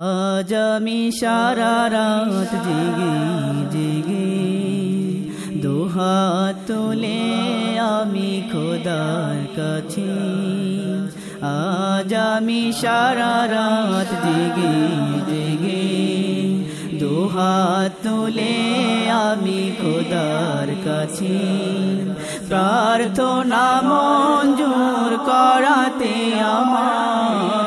আজ আমি সারা রাত জেগে জেগে দুহাত আমি খোদার কাছে। আজ আমি সারা রাত জেগে জেগে দুহাত আমি খোদার কাছে। প্রার্থনা মঞ্জুর করাতে আমার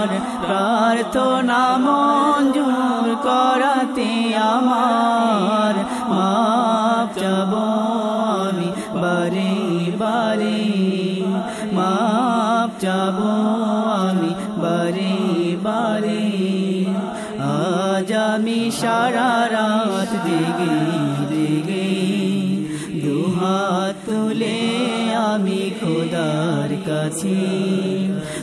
প্রার্থনা মঞ্জুর করাতে আমার। মাপ যাব আমি বারে বারে মাপ যাব আমি বারে বারে। আজ আমি সারা রাত জেগে জেগে দুহাত তুলে আমি খোদার কাছে।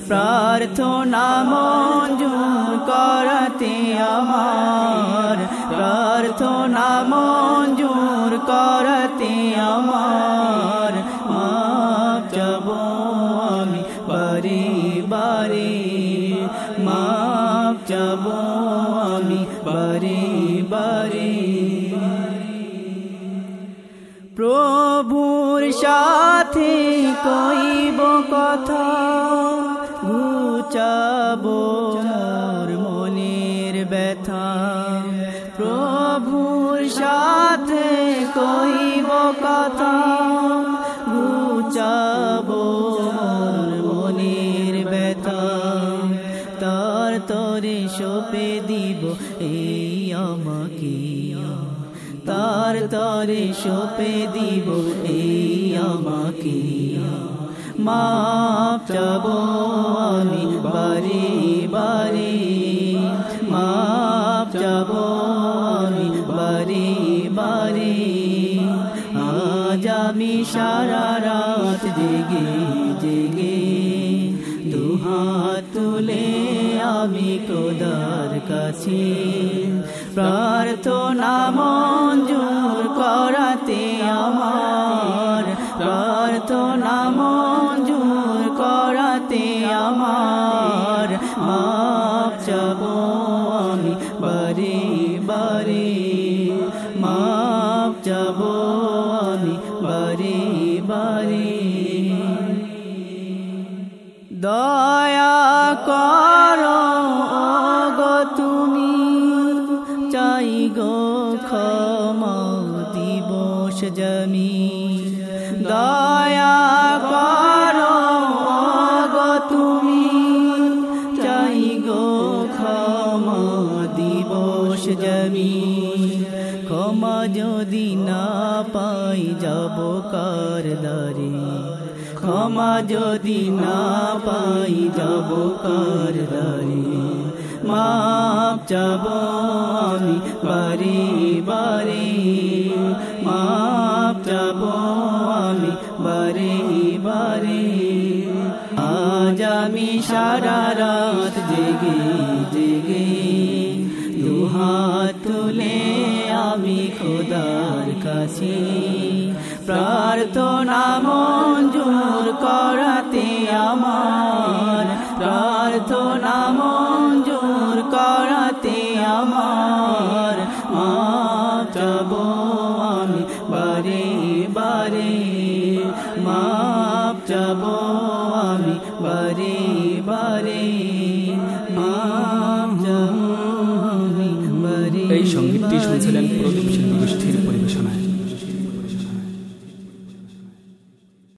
প্রার্থনা মঞ্জুর করাতে আমার। প্রার্থনা মঞ্জুর করাতে আমার। মাপ যাব আমি বারে বারে। মাপ যাব আমি বারে বারে। প্রভুর সাথে কইব কথা, ঘুচাব মোর মনের ব্যথা। প্রভুর সাথে কইব কথা, ঘুচাব মোর মনের ব্যথা। তার তরে সপে দিব, এই আমাকে তার তরে সপে দিব এই আমাকে। মাপ যাব আমি বারে বারে। মাপ যাব আমি বারে বারে। আজ আমি সারা রাত জেগে জেগে দুহাত তুলে আমি কোদার কাছে প্রার্থনা মঞ্জুর করাতে আমার। প্রার্থনা মঞ্জুর করাতে আমার। মাপ যাব আমি বারে বারে। মাপ যাব আমি বারে বারে। দয়া জমি। দয়া করো গো তুমি, চাই গো ক্ষমা দিবস জমি। ক্ষমা যদি না পাই যাব কার দারে ক্ষমা যদি না পাই যাব কার দারে চাব আমি বারে বারে মাপ চাব আমি বারে বারে আজ আমি সারা রাত জেগে জেগে দুহাত তুলে আমি খোদার কাছে। প্রার্থনা মঞ্জুর করাতে আমার, প্রার্থনা করাতে আমার মা আমি বারে বারে। মাপ যাব আমি বারে বারে। মাপ যাব আমি বারে এই সঙ্গীতটি শুনছিলেন প্রদীপ